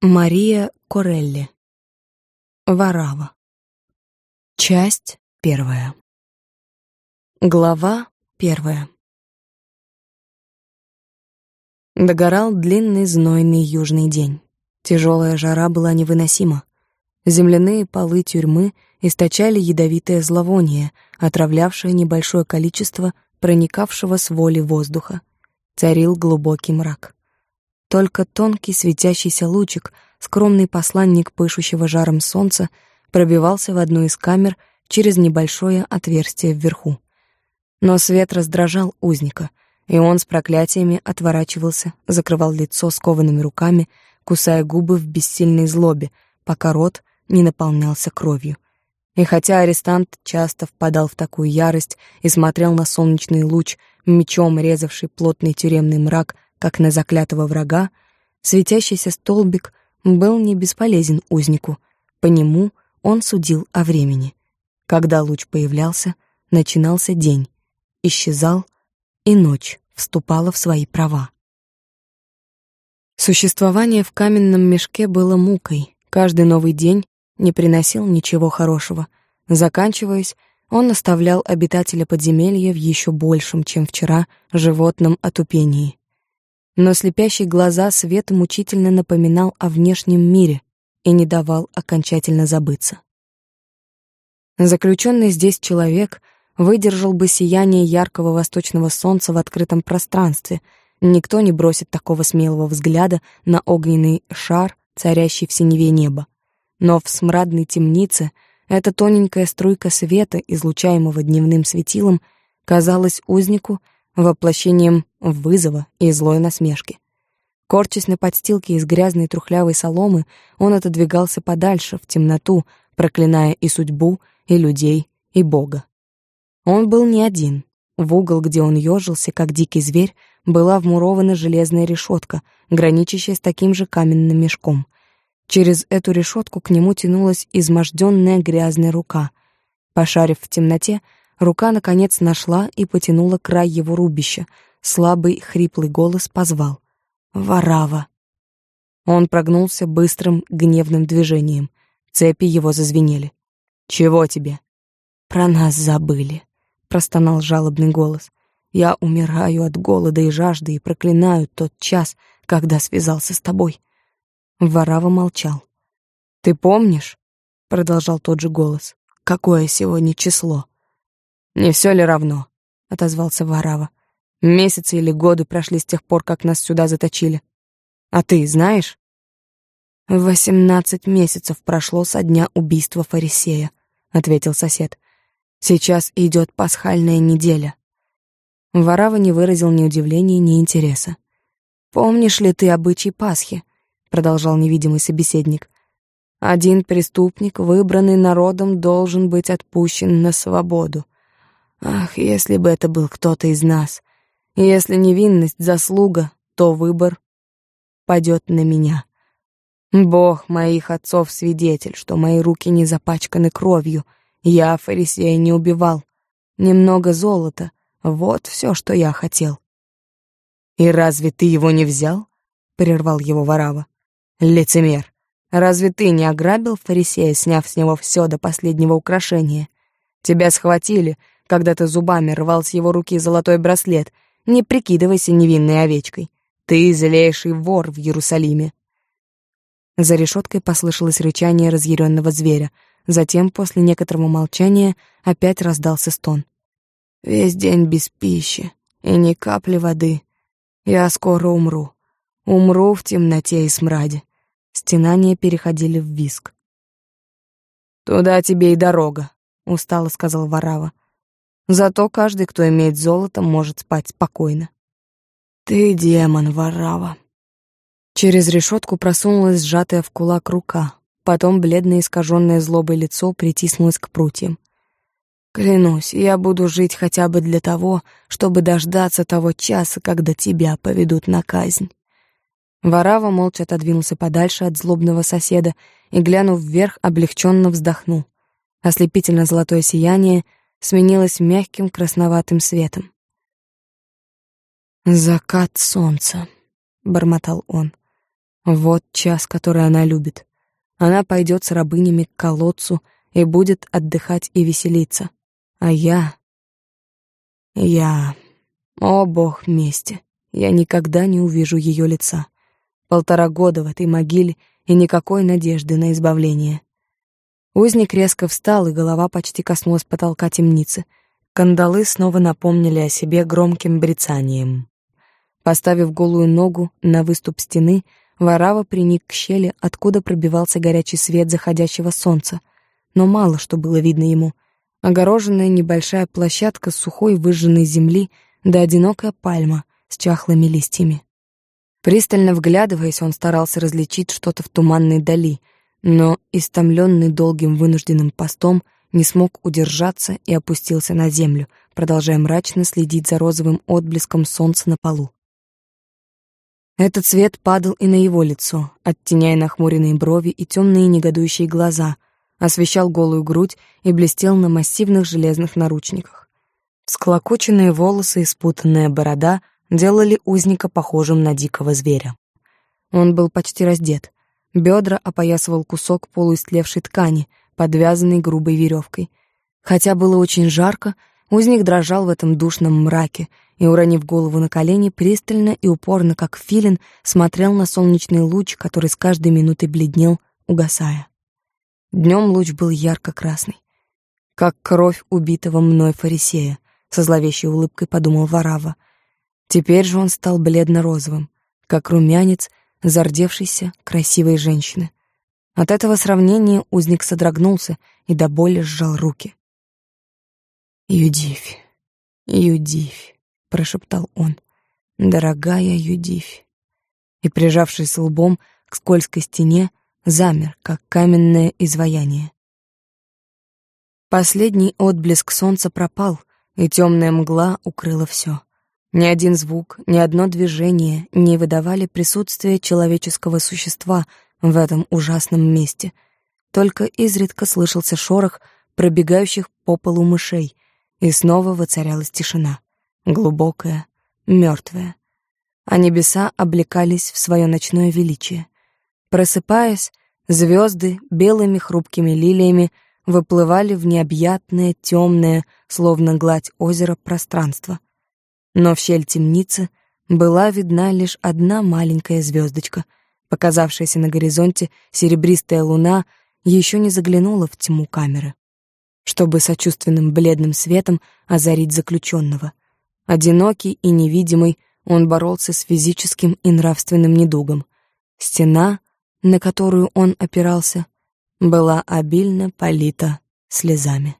Мария Корелли. Варава. Часть первая. Глава первая. Догорал длинный знойный южный день. Тяжелая жара была невыносима. Земляные полы тюрьмы источали ядовитое зловоние, отравлявшее небольшое количество проникавшего с воли воздуха. Царил глубокий мрак. Только тонкий светящийся лучик, скромный посланник пышущего жаром солнца, пробивался в одну из камер через небольшое отверстие вверху. Но свет раздражал узника, и он с проклятиями отворачивался, закрывал лицо скованными руками, кусая губы в бессильной злобе, пока рот не наполнялся кровью. И хотя арестант часто впадал в такую ярость и смотрел на солнечный луч, мечом резавший плотный тюремный мрак, как на заклятого врага, светящийся столбик был не бесполезен узнику. По нему он судил о времени. Когда луч появлялся, начинался день, исчезал, и ночь вступала в свои права. Существование в каменном мешке было мукой. Каждый новый день не приносил ничего хорошего. Заканчиваясь, он оставлял обитателя подземелья в еще большем, чем вчера, животном отупении но слепящий глаза свет мучительно напоминал о внешнем мире и не давал окончательно забыться. Заключенный здесь человек выдержал бы сияние яркого восточного солнца в открытом пространстве. Никто не бросит такого смелого взгляда на огненный шар, царящий в синеве неба. Но в смрадной темнице эта тоненькая струйка света, излучаемого дневным светилом, казалась узнику — воплощением вызова и злой насмешки. Корчась на подстилке из грязной трухлявой соломы, он отодвигался подальше, в темноту, проклиная и судьбу, и людей, и Бога. Он был не один. В угол, где он ёжился, как дикий зверь, была вмурована железная решетка, граничащая с таким же каменным мешком. Через эту решетку к нему тянулась изможденная грязная рука. Пошарив в темноте, Рука, наконец, нашла и потянула край его рубища. Слабый, хриплый голос позвал. «Варава!» Он прогнулся быстрым, гневным движением. Цепи его зазвенели. «Чего тебе?» «Про нас забыли», — простонал жалобный голос. «Я умираю от голода и жажды и проклинаю тот час, когда связался с тобой». Варава молчал. «Ты помнишь?» — продолжал тот же голос. «Какое сегодня число?» «Не все ли равно?» — отозвался Варава. «Месяцы или годы прошли с тех пор, как нас сюда заточили. А ты знаешь?» «Восемнадцать месяцев прошло со дня убийства фарисея», — ответил сосед. «Сейчас идет пасхальная неделя». Варава не выразил ни удивления, ни интереса. «Помнишь ли ты обычай Пасхи?» — продолжал невидимый собеседник. «Один преступник, выбранный народом, должен быть отпущен на свободу. Ах, если бы это был кто-то из нас. Если невинность — заслуга, то выбор падет на меня. Бог моих отцов свидетель, что мои руки не запачканы кровью. Я фарисея не убивал. Немного золота — вот все, что я хотел. «И разве ты его не взял?» — прервал его Варава. «Лицемер, разве ты не ограбил фарисея, сняв с него все до последнего украшения? Тебя схватили, когда ты зубами рвал с его руки золотой браслет. Не прикидывайся невинной овечкой. Ты злейший вор в Иерусалиме. За решеткой послышалось рычание разъяренного зверя. Затем, после некоторого молчания, опять раздался стон. «Весь день без пищи и ни капли воды. Я скоро умру. Умру в темноте и смраде». Стенания переходили в виск. «Туда тебе и дорога», — устало сказал Варава. Зато каждый, кто имеет золото, может спать спокойно. Ты демон, Варава. Через решетку просунулась сжатая в кулак рука. Потом бледное искаженное злобой лицо притиснулось к прутьям. Клянусь, я буду жить хотя бы для того, чтобы дождаться того часа, когда тебя поведут на казнь. Варава молча отодвинулся подальше от злобного соседа и, глянув вверх, облегченно вздохнул. Ослепительно золотое сияние — сменилась мягким красноватым светом. «Закат солнца», — бормотал он. Вот час, который она любит. Она пойдет с рабынями к колодцу и будет отдыхать и веселиться. А я... Я... О, бог мести! Я никогда не увижу ее лица. Полтора года в этой могиле и никакой надежды на избавление. Узник резко встал, и голова почти коснулась потолка темницы. Кандалы снова напомнили о себе громким брецанием. Поставив голую ногу на выступ стены, Варава приник к щели, откуда пробивался горячий свет заходящего солнца. Но мало что было видно ему. Огороженная небольшая площадка с сухой выжженной земли да одинокая пальма с чахлыми листьями. Пристально вглядываясь, он старался различить что-то в туманной дали, но, истомленный долгим вынужденным постом, не смог удержаться и опустился на землю, продолжая мрачно следить за розовым отблеском солнца на полу. Этот свет падал и на его лицо, оттеняя нахмуренные брови и темные негодующие глаза, освещал голую грудь и блестел на массивных железных наручниках. Склокоченные волосы и спутанная борода делали узника похожим на дикого зверя. Он был почти раздет. Бедра опоясывал кусок полуистлевшей ткани, подвязанный грубой веревкой. Хотя было очень жарко, узник дрожал в этом душном мраке — и, уронив голову на колени, пристально и упорно, как филин, смотрел на солнечный луч, который с каждой минутой бледнел, угасая. Днем луч был ярко-красный, как кровь убитого мной фарисея, со зловещей улыбкой подумал Варава. Теперь же он стал бледно-розовым, как румянец зардевшейся красивой женщины. От этого сравнения узник содрогнулся и до боли сжал руки. Юдивь, Юдивь. — прошептал он. «Дорогая Юдивь». И, прижавшись лбом к скользкой стене, замер, как каменное изваяние. Последний отблеск солнца пропал, и темная мгла укрыла все. Ни один звук, ни одно движение не выдавали присутствие человеческого существа в этом ужасном месте. Только изредка слышался шорох пробегающих по полу мышей, и снова воцарялась тишина глубокая, мертвая, а небеса облекались в свое ночное величие. Просыпаясь, звезды белыми хрупкими лилиями выплывали в необъятное, темное, словно гладь озера, пространство. Но в щель темницы была видна лишь одна маленькая звездочка. Показавшаяся на горизонте серебристая луна еще не заглянула в тьму камеры, чтобы сочувственным бледным светом озарить заключенного. Одинокий и невидимый, он боролся с физическим и нравственным недугом. Стена, на которую он опирался, была обильно полита слезами.